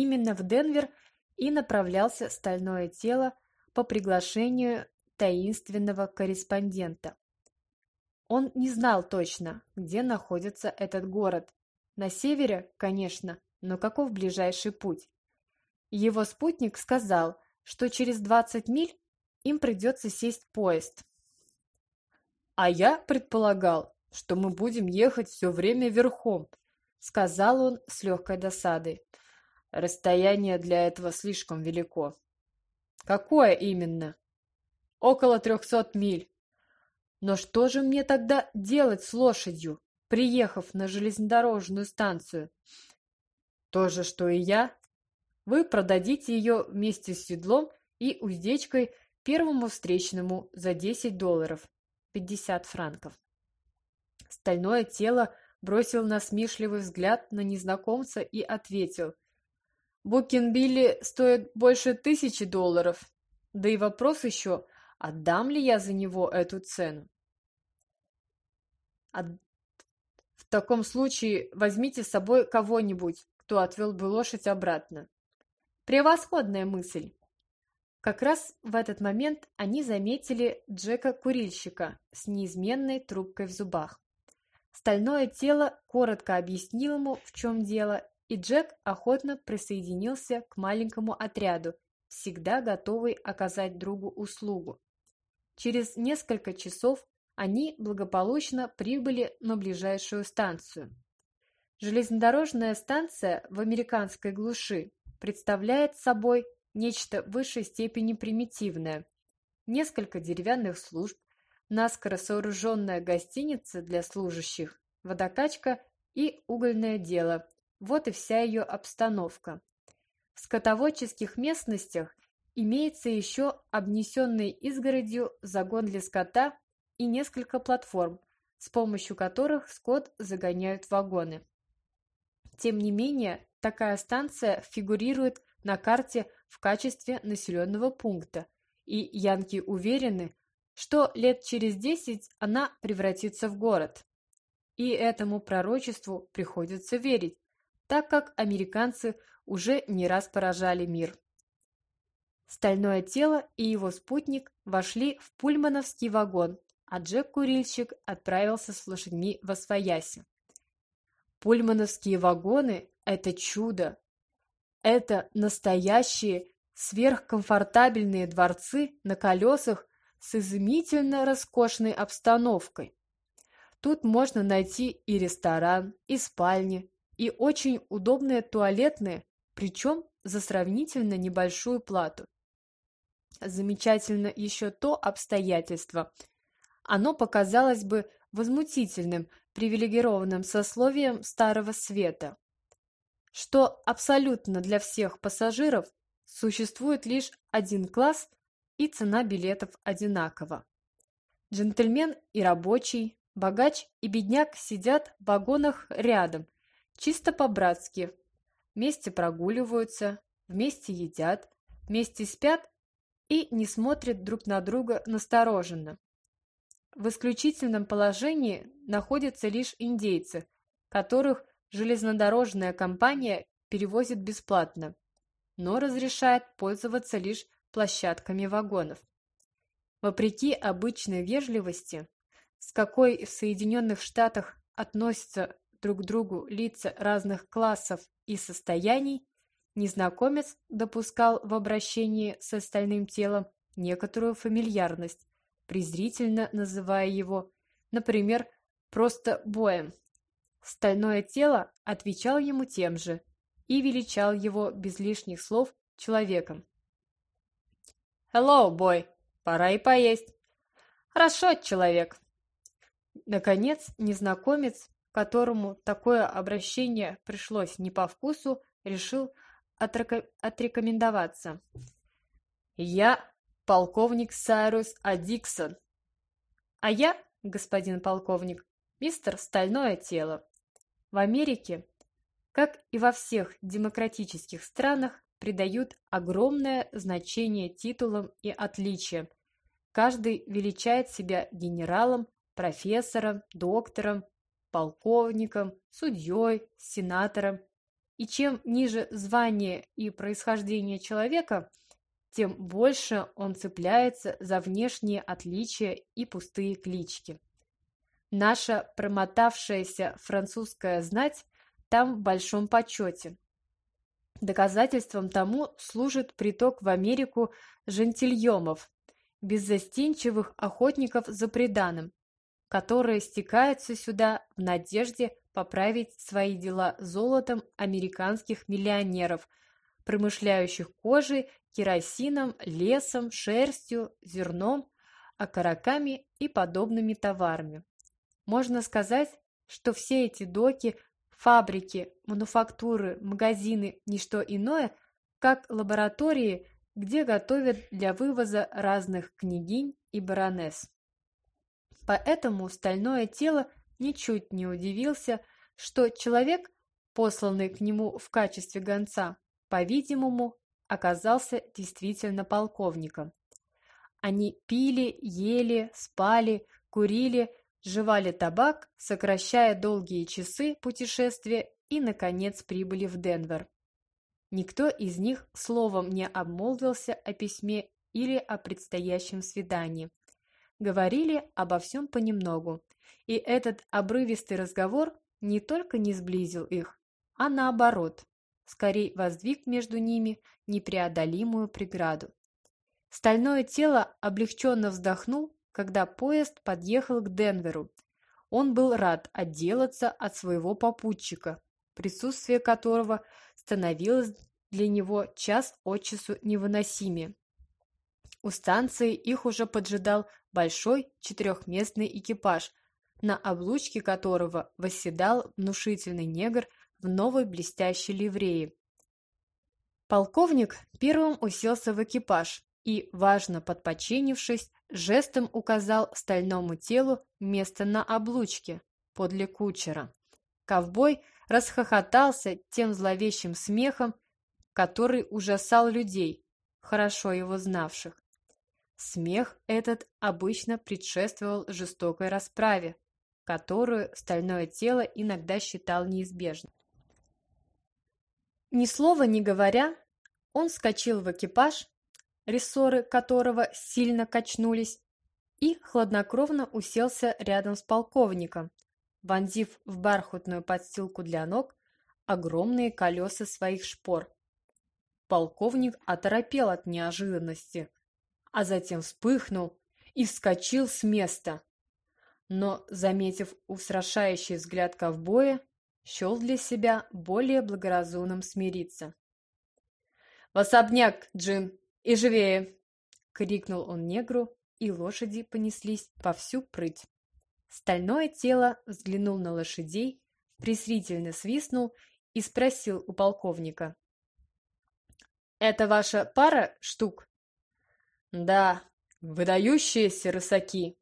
Именно в Денвер и направлялся стальное тело по приглашению таинственного корреспондента. Он не знал точно, где находится этот город. На севере, конечно, но каков ближайший путь? Его спутник сказал, что через 20 миль им придется сесть поезд. «А я предполагал, что мы будем ехать все время верхом», сказал он с легкой досадой. «Расстояние для этого слишком велико». «Какое именно?» «Около трехсот миль». «Но что же мне тогда делать с лошадью, приехав на железнодорожную станцию?» «То же, что и я. Вы продадите ее вместе с седлом и уздечкой первому встречному за 10 долларов, 50 франков. Стальное тело бросил насмешливый взгляд на незнакомца и ответил. «Букинбилли стоит больше тысячи долларов. Да и вопрос еще, отдам ли я за него эту цену?» От... «В таком случае возьмите с собой кого-нибудь, кто отвел бы лошадь обратно». «Превосходная мысль!» Как раз в этот момент они заметили Джека-курильщика с неизменной трубкой в зубах. Стальное тело коротко объяснил ему, в чем дело, и Джек охотно присоединился к маленькому отряду, всегда готовый оказать другу услугу. Через несколько часов они благополучно прибыли на ближайшую станцию. Железнодорожная станция в американской глуши представляет собой нечто в высшей степени примитивное. Несколько деревянных служб, наскоро сооруженная гостиница для служащих, водокачка и угольное дело. Вот и вся ее обстановка. В скотоводческих местностях имеется еще обнесенный изгородью загон для скота и несколько платформ, с помощью которых скот загоняют в вагоны. Тем не менее, такая станция фигурирует на карте в качестве населенного пункта, и янки уверены, что лет через десять она превратится в город. И этому пророчеству приходится верить, так как американцы уже не раз поражали мир. Стальное тело и его спутник вошли в пульмановский вагон, а Джек-курильщик отправился с лошадьми в Освояси. Пульмановские вагоны – это чудо, это настоящие сверхкомфортабельные дворцы на колесах с изумительно роскошной обстановкой. Тут можно найти и ресторан, и спальни, и очень удобные туалетные, причем за сравнительно небольшую плату. Замечательно еще то обстоятельство. Оно показалось бы возмутительным привилегированным сословием Старого Света что абсолютно для всех пассажиров существует лишь один класс и цена билетов одинакова. Джентльмен и рабочий, богач и бедняк сидят в вагонах рядом, чисто по-братски, вместе прогуливаются, вместе едят, вместе спят и не смотрят друг на друга настороженно. В исключительном положении находятся лишь индейцы, которых железнодорожная компания перевозит бесплатно, но разрешает пользоваться лишь площадками вагонов. Вопреки обычной вежливости, с какой в Соединенных Штатах относятся друг другу лица разных классов и состояний, незнакомец допускал в обращении с остальным телом некоторую фамильярность, презрительно называя его, например, просто боем Стальное тело отвечал ему тем же и величал его без лишних слов человеком. «Hello, бой! Пора и поесть!» «Хорошо, человек!» Наконец, незнакомец, которому такое обращение пришлось не по вкусу, решил отрека... отрекомендоваться. «Я полковник Сайрус Адиксон». «А я, господин полковник, мистер Стальное Тело. В Америке, как и во всех демократических странах, придают огромное значение титулам и отличиям. Каждый величает себя генералом, профессором, доктором, полковником, судьей, сенатором. И чем ниже звание и происхождение человека, тем больше он цепляется за внешние отличия и пустые клички. Наша промотавшаяся французская знать там в большом почете. Доказательством тому служит приток в Америку жентильемов, беззастенчивых охотников за преданным, которые стекаются сюда в надежде поправить свои дела золотом американских миллионеров, промышляющих кожей, керосином, лесом, шерстью, зерном, окороками и подобными товарами. Можно сказать, что все эти доки, фабрики, мануфактуры, магазины – ничто иное, как лаборатории, где готовят для вывоза разных княгинь и баронесс. Поэтому стальное тело ничуть не удивился, что человек, посланный к нему в качестве гонца, по-видимому, оказался действительно полковником. Они пили, ели, спали, курили, жевали табак, сокращая долгие часы путешествия и, наконец, прибыли в Денвер. Никто из них словом не обмолвился о письме или о предстоящем свидании. Говорили обо всем понемногу, и этот обрывистый разговор не только не сблизил их, а наоборот, скорее воздвиг между ними непреодолимую преграду. Стальное тело облегченно вздохнул когда поезд подъехал к Денверу. Он был рад отделаться от своего попутчика, присутствие которого становилось для него час от часу невыносимее. У станции их уже поджидал большой четырехместный экипаж, на облучке которого восседал внушительный негр в новой блестящей ливреи. Полковник первым уселся в экипаж и, важно подпочинившись, жестом указал стальному телу место на облучке подле кучера. Ковбой расхохотался тем зловещим смехом, который ужасал людей, хорошо его знавших. Смех этот обычно предшествовал жестокой расправе, которую стальное тело иногда считал неизбежной. Ни слова не говоря, он скочил в экипаж рессоры которого сильно качнулись, и хладнокровно уселся рядом с полковником, вонзив в бархатную подстилку для ног огромные колеса своих шпор. Полковник оторопел от неожиданности, а затем вспыхнул и вскочил с места. Но, заметив устрашающий взгляд ковбоя, счел для себя более благоразумным смириться. «В особняк, Джин!» «И живее!» — крикнул он негру, и лошади понеслись во всю прыть. Стальное тело взглянул на лошадей, презрительно свистнул и спросил у полковника. «Это ваша пара штук?» «Да, выдающиеся рысаки.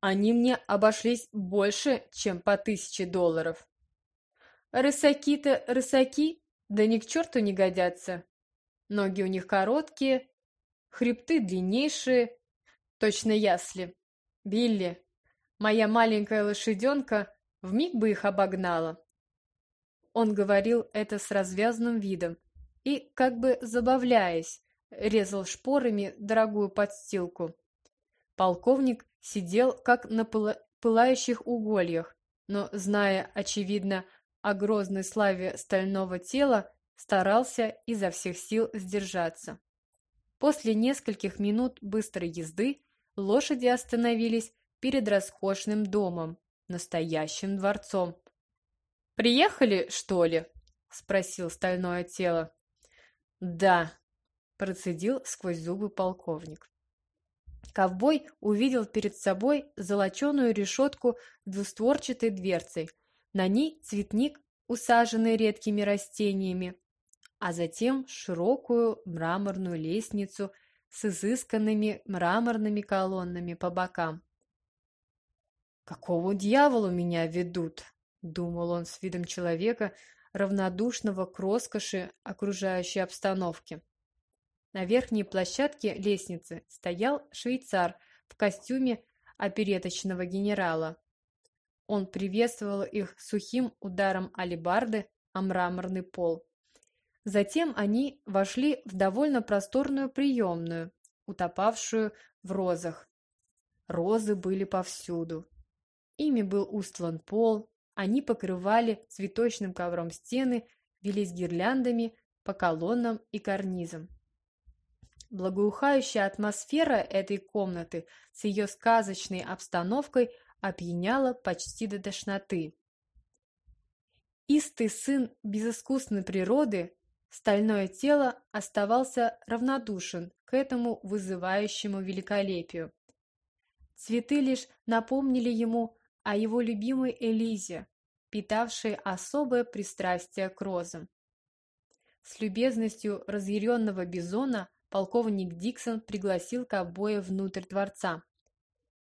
Они мне обошлись больше, чем по тысяче долларов». «Рысаки-то рысаки, да ни к черту не годятся. Ноги у них короткие, хребты длиннейшие, точно ясли. Билли, моя маленькая лошаденка, вмиг бы их обогнала. Он говорил это с развязанным видом и, как бы забавляясь, резал шпорами дорогую подстилку. Полковник сидел, как на пылающих угольях, но, зная, очевидно, о грозной славе стального тела, старался изо всех сил сдержаться. После нескольких минут быстрой езды лошади остановились перед роскошным домом, настоящим дворцом. «Приехали, что ли?» – спросил стальное тело. «Да», – процедил сквозь зубы полковник. Ковбой увидел перед собой золоченую решетку двустворчатой дверцей. На ней цветник, усаженный редкими растениями, а затем широкую мраморную лестницу с изысканными мраморными колоннами по бокам. «Какого дьявола меня ведут?» — думал он с видом человека, равнодушного к роскоши окружающей обстановки. На верхней площадке лестницы стоял швейцар в костюме опереточного генерала. Он приветствовал их сухим ударом алебарды, о мраморный пол. Затем они вошли в довольно просторную приемную, утопавшую в розах. Розы были повсюду. Ими был устлан пол, они покрывали цветочным ковром стены, велись гирляндами по колоннам и карнизам. Благоухающая атмосфера этой комнаты с ее сказочной обстановкой опьяняла почти до тошноты. Истый сын безыскусной природы, стальное тело оставался равнодушен к этому вызывающему великолепию. Цветы лишь напомнили ему о его любимой Элизе, питавшей особое пристрастие к розам. С любезностью разъяренного бизона полковник Диксон пригласил ковбоя внутрь дворца.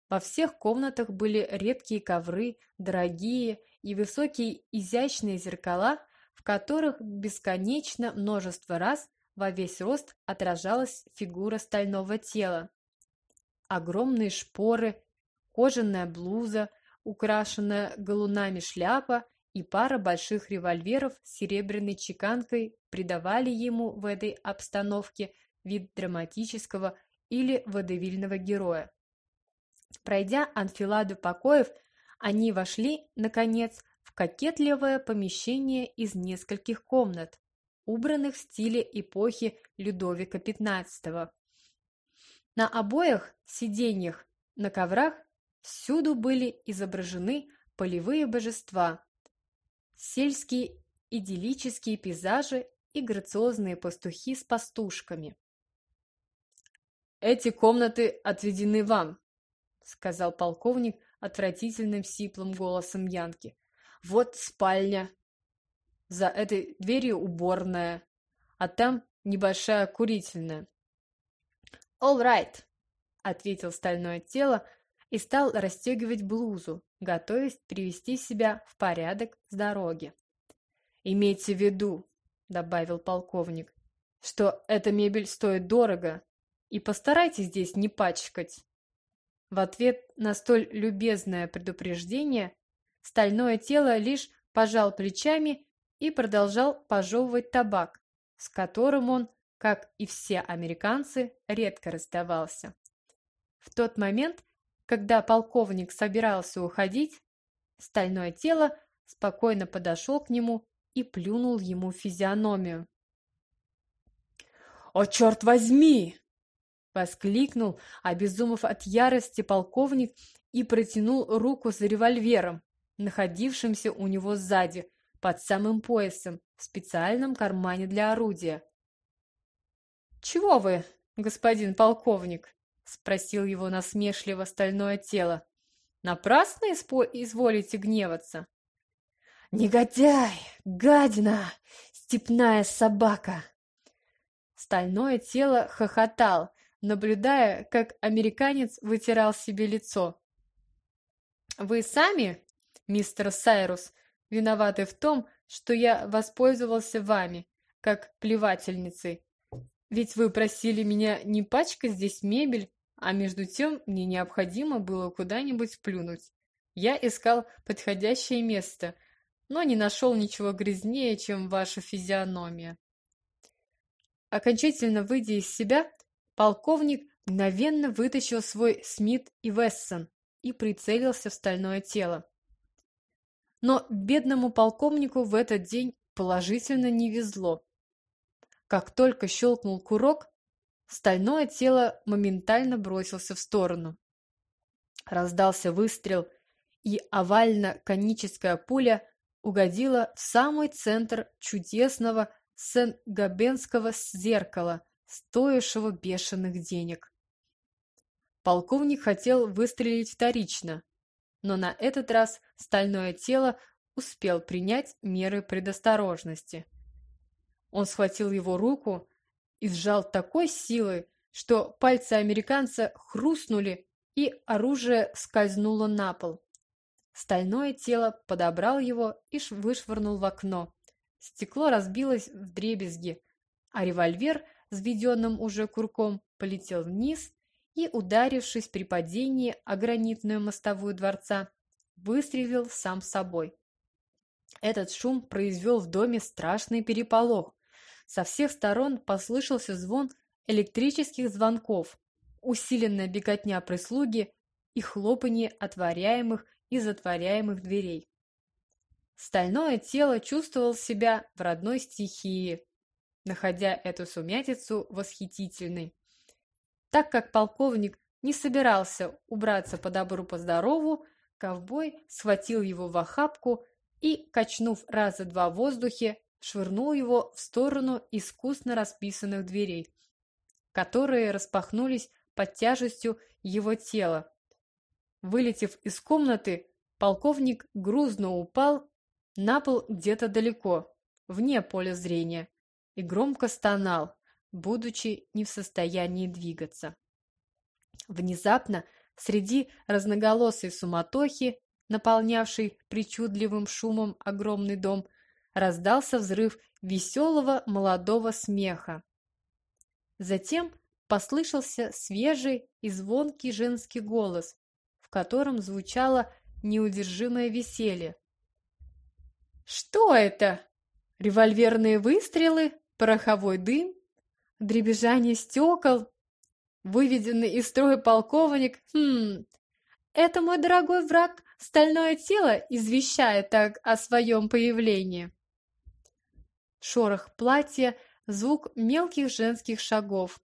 Во всех комнатах были редкие ковры, дорогие и высокие изящные зеркала, в которых бесконечно множество раз во весь рост отражалась фигура стального тела. Огромные шпоры, кожаная блуза, украшенная галунами шляпа и пара больших револьверов с серебряной чеканкой придавали ему в этой обстановке вид драматического или водевильного героя. Пройдя анфиладу покоев, они вошли, наконец, в кокетливое помещение из нескольких комнат, убранных в стиле эпохи Людовика XV. На обоих сиденьях на коврах всюду были изображены полевые божества, сельские идиллические пейзажи и грациозные пастухи с пастушками. «Эти комнаты отведены вам», — сказал полковник отвратительным сиплым голосом Янки. «Вот спальня. За этой дверью уборная, а там небольшая курительная». «All right», — ответил стальное тело и стал расстегивать блузу, готовясь привести себя в порядок с дороги. «Имейте в виду», — добавил полковник, — «что эта мебель стоит дорого, и постарайтесь здесь не пачкать». В ответ на столь любезное предупреждение стальное тело лишь пожал плечами и продолжал пожевывать табак, с которым он, как и все американцы, редко расставался. В тот момент, когда полковник собирался уходить, стальное тело спокойно подошел к нему и плюнул ему физиономию. «О, черт возьми!» — воскликнул, обезумев от ярости полковник и протянул руку за револьвером, находившимся у него сзади, под самым поясом, в специальном кармане для орудия. «Чего вы, господин полковник?» — спросил его насмешливо стальное тело. «Напрасно изволите гневаться?» «Негодяй! Гадина! Степная собака!» Стальное тело хохотал, наблюдая, как американец вытирал себе лицо. «Вы сами, мистер Сайрус, виноваты в том, что я воспользовался вами, как плевательницей. Ведь вы просили меня не пачкать здесь мебель, а между тем мне необходимо было куда-нибудь плюнуть. Я искал подходящее место, но не нашел ничего грязнее, чем ваша физиономия. Окончательно выйдя из себя, полковник мгновенно вытащил свой Смит и Вессон и прицелился в стальное тело. Но бедному полковнику в этот день положительно не везло. Как только щелкнул курок, стальное тело моментально бросился в сторону. Раздался выстрел, и овально-коническая пуля угодила в самый центр чудесного Сен-Габенского зеркала, стоившего бешеных денег. Полковник хотел выстрелить вторично, но на этот раз стальное тело успел принять меры предосторожности. Он схватил его руку и сжал такой силой, что пальцы американца хрустнули, и оружие скользнуло на пол. Стальное тело подобрал его и вышвырнул в окно. Стекло разбилось в дребезги, а револьвер с введенным уже курком полетел вниз и, ударившись при падении о гранитную мостовую дворца, выстрелил сам собой. Этот шум произвел в доме страшный переполох. Со всех сторон послышался звон электрических звонков, усиленная беготня прислуги и хлопанье отворяемых и затворяемых дверей. Стальное тело чувствовал себя в родной стихии, находя эту сумятицу восхитительной. Так как полковник не собирался убраться по добру по здорову, ковбой схватил его в охапку и, качнув раза два в воздухе, швырнул его в сторону искусно расписанных дверей, которые распахнулись под тяжестью его тела. Вылетев из комнаты, полковник грузно упал на пол где-то далеко, вне поля зрения, и громко стонал, будучи не в состоянии двигаться. Внезапно, среди разноголосой суматохи, наполнявшей причудливым шумом огромный дом, раздался взрыв веселого молодого смеха. Затем послышался свежий и звонкий женский голос, в котором звучало неудержимое веселье. «Что это? Револьверные выстрелы? Пороховой дым? Дребезжание стекол? Выведенный из строя полковник? Хм, это мой дорогой враг, стальное тело, извещает так о своем появлении». Шорох платья, звук мелких женских шагов,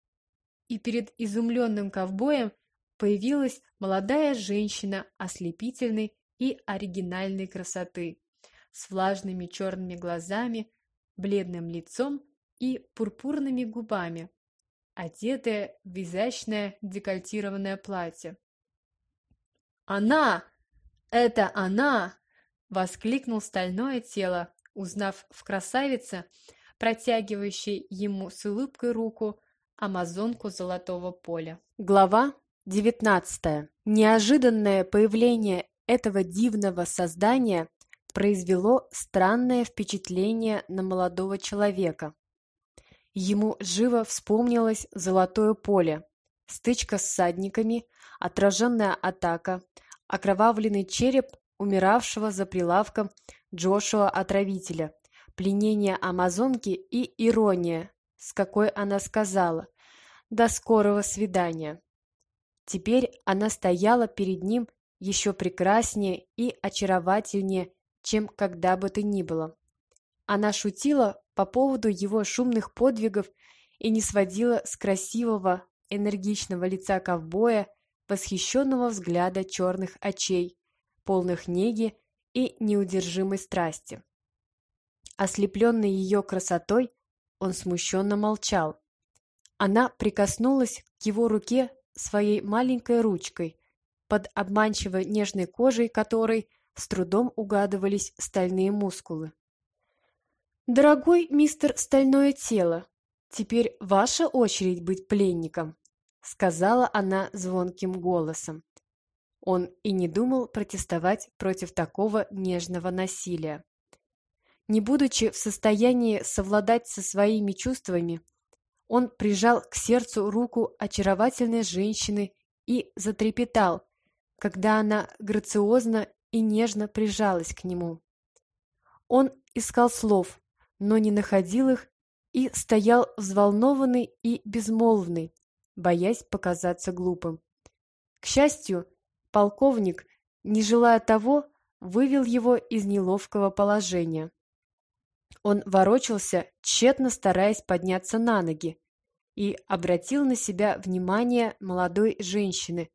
и перед изумленным ковбоем появилась молодая женщина ослепительной и оригинальной красоты, с влажными черными глазами, бледным лицом и пурпурными губами, одетая в изящное декольтированное платье. «Она! Это она!» — воскликнул стальное тело, узнав в красавице, протягивающей ему с улыбкой руку, Амазонку Золотого поля. Глава 19. Неожиданное появление этого дивного создания произвело странное впечатление на молодого человека. Ему живо вспомнилось Золотое поле, стычка с садниками, отраженная атака, окровавленный череп умиравшего за прилавком Джошуа Отравителя, пленение Амазонки и ирония, с какой она сказала «До скорого свидания». Теперь она стояла перед ним еще прекраснее и очаровательнее, чем когда бы то ни было. Она шутила по поводу его шумных подвигов и не сводила с красивого, энергичного лица ковбоя восхищенного взгляда черных очей, полных неги и неудержимой страсти. Ослепленный ее красотой, он смущенно молчал. Она прикоснулась к его руке своей маленькой ручкой, под обманчиво нежной кожей которой с трудом угадывались стальные мускулы. «Дорогой мистер Стальное Тело, теперь ваша очередь быть пленником», сказала она звонким голосом. Он и не думал протестовать против такого нежного насилия. Не будучи в состоянии совладать со своими чувствами, он прижал к сердцу руку очаровательной женщины и затрепетал, когда она грациозно и нежно прижалась к нему. Он искал слов, но не находил их и стоял взволнованный и безмолвный, боясь показаться глупым. К счастью, полковник, не желая того, вывел его из неловкого положения. Он ворочался, тщетно стараясь подняться на ноги, и обратил на себя внимание молодой женщины,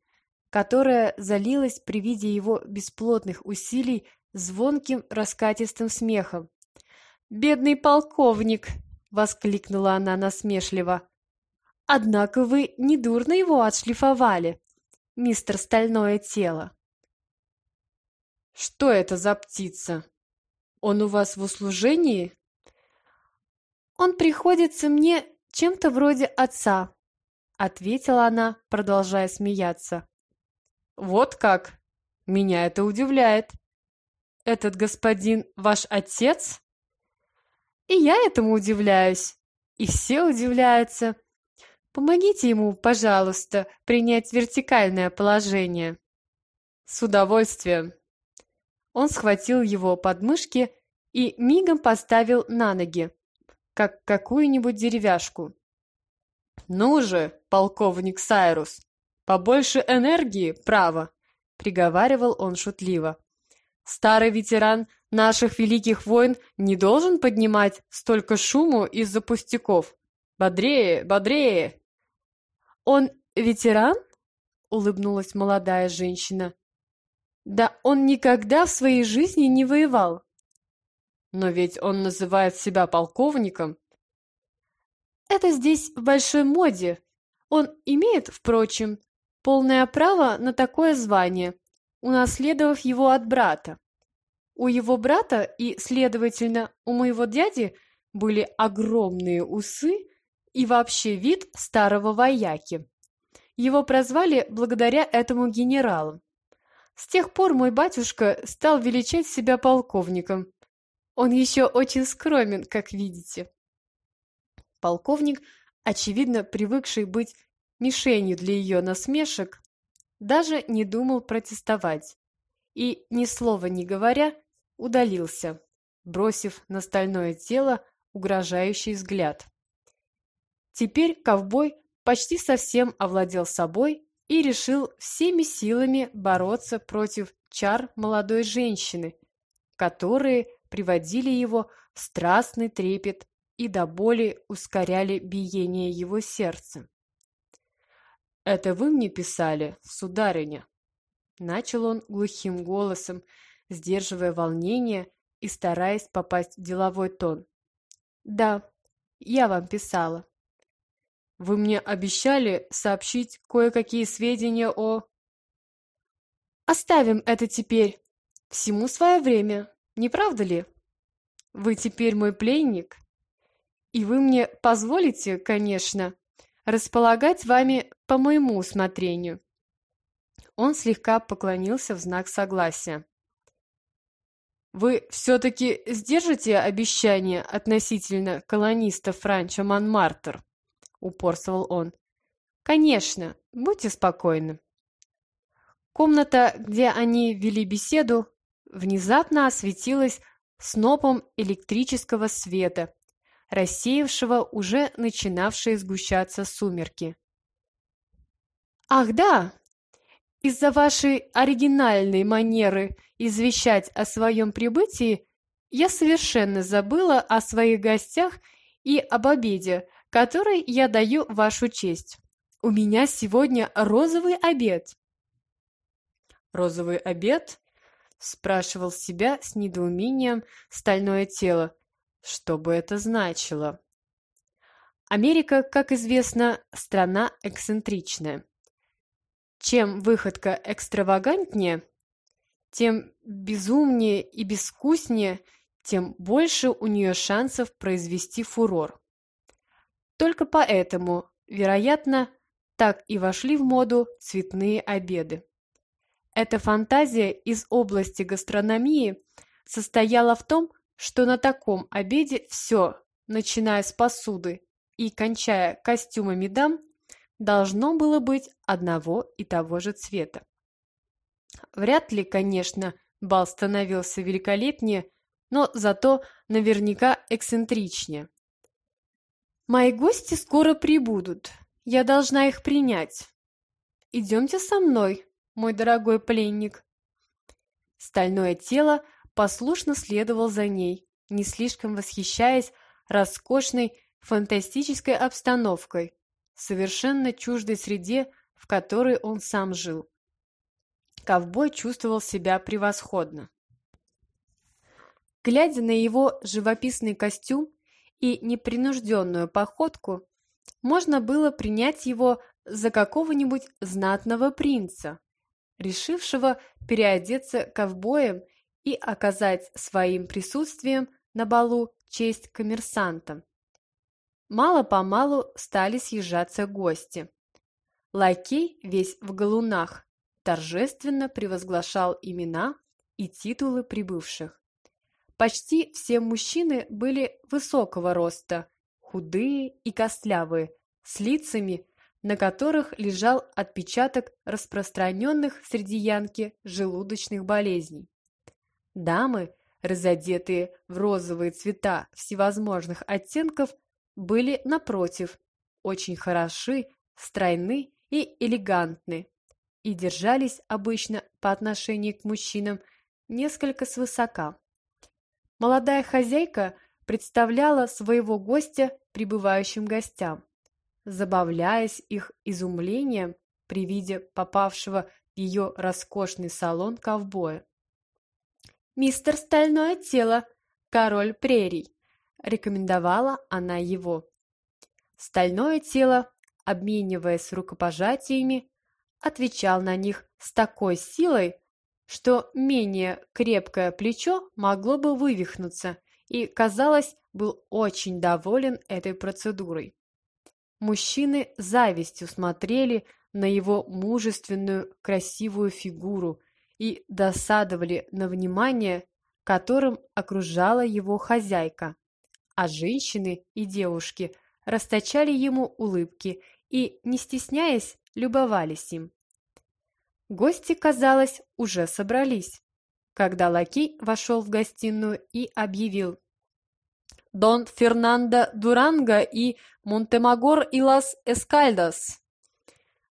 которая залилась при виде его бесплотных усилий звонким раскатистым смехом. «Бедный полковник!» — воскликнула она насмешливо. «Однако вы недурно его отшлифовали, мистер Стальное Тело». «Что это за птица?» Он у вас в услужении? Он приходится мне чем-то вроде отца, ответила она, продолжая смеяться. Вот как? Меня это удивляет. Этот господин ваш отец? И я этому удивляюсь. И все удивляются. Помогите ему, пожалуйста, принять вертикальное положение. С удовольствием. Он схватил его подмышки и мигом поставил на ноги, как какую-нибудь деревяшку. «Ну же, полковник Сайрус, побольше энергии, право!» — приговаривал он шутливо. «Старый ветеран наших великих войн не должен поднимать столько шуму из-за пустяков. Бодрее, бодрее!» «Он ветеран?» — улыбнулась молодая женщина. «Да он никогда в своей жизни не воевал». «Но ведь он называет себя полковником», это здесь в большой моде. Он имеет, впрочем, полное право на такое звание, унаследовав его от брата. У его брата и, следовательно, у моего дяди были огромные усы и вообще вид старого вояки. Его прозвали благодаря этому генералу. С тех пор мой батюшка стал величать себя полковником. Он еще очень скромен, как видите. Полковник, очевидно привыкший быть мишенью для ее насмешек, даже не думал протестовать и, ни слова не говоря, удалился, бросив на стальное тело угрожающий взгляд. Теперь ковбой почти совсем овладел собой и решил всеми силами бороться против чар молодой женщины, которые приводили его в страстный трепет и до боли ускоряли биение его сердца. «Это вы мне писали, сударыня?» Начал он глухим голосом, сдерживая волнение и стараясь попасть в деловой тон. «Да, я вам писала». «Вы мне обещали сообщить кое-какие сведения о...» «Оставим это теперь. Всему свое время, не правда ли? Вы теперь мой пленник?» И вы мне позволите, конечно, располагать вами по моему усмотрению. Он слегка поклонился в знак согласия. «Вы все-таки сдержите обещание относительно колонистов Франчо Монмартр?» — упорствовал он. «Конечно, будьте спокойны». Комната, где они вели беседу, внезапно осветилась снопом электрического света, рассеявшего уже начинавшие сгущаться сумерки. «Ах да! Из-за вашей оригинальной манеры извещать о своем прибытии я совершенно забыла о своих гостях и об обеде, который я даю вашу честь. У меня сегодня розовый обед». «Розовый обед?» – спрашивал себя с недоумением стальное тело. Что бы это значило? Америка, как известно, страна эксцентричная. Чем выходка экстравагантнее, тем безумнее и безвкуснее, тем больше у нее шансов произвести фурор. Только поэтому, вероятно, так и вошли в моду цветные обеды. Эта фантазия из области гастрономии состояла в том, что на таком обеде все, начиная с посуды и кончая костюмами дам, должно было быть одного и того же цвета. Вряд ли, конечно, бал становился великолепнее, но зато наверняка эксцентричнее. «Мои гости скоро прибудут. Я должна их принять. Идемте со мной, мой дорогой пленник». Стальное тело послушно следовал за ней, не слишком восхищаясь роскошной фантастической обстановкой, совершенно чуждой среде, в которой он сам жил. Ковбой чувствовал себя превосходно. Глядя на его живописный костюм и непринужденную походку, можно было принять его за какого-нибудь знатного принца, решившего переодеться ковбоем и оказать своим присутствием на балу честь коммерсантам. Мало-помалу стали съезжаться гости. Лакей, весь в галунах, торжественно превозглашал имена и титулы прибывших. Почти все мужчины были высокого роста, худые и костлявые, с лицами, на которых лежал отпечаток распространенных среди янки желудочных болезней. Дамы, разодетые в розовые цвета всевозможных оттенков, были, напротив, очень хороши, стройны и элегантны, и держались обычно по отношению к мужчинам несколько свысока. Молодая хозяйка представляла своего гостя прибывающим гостям, забавляясь их изумлением при виде попавшего в ее роскошный салон ковбоя. «Мистер Стальное Тело, король прерий», — рекомендовала она его. Стальное Тело, обмениваясь рукопожатиями, отвечал на них с такой силой, что менее крепкое плечо могло бы вывихнуться, и, казалось, был очень доволен этой процедурой. Мужчины завистью смотрели на его мужественную, красивую фигуру и досадовали на внимание, которым окружала его хозяйка, а женщины и девушки расточали ему улыбки и, не стесняясь, любовались им. Гости, казалось, уже собрались, когда лакей вошел в гостиную и объявил «Дон Фернандо Дуранго и Монтемагор и Лас Эскальдас».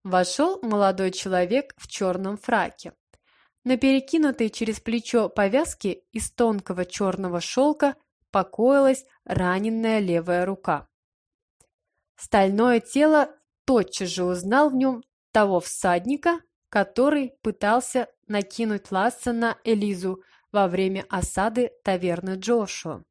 Вошел молодой человек в черном фраке. На перекинутой через плечо повязке из тонкого черного шелка покоилась раненная левая рука. Стальное тело тотчас же узнал в нем того всадника, который пытался накинуть ласса на Элизу во время осады таверны Джошуа.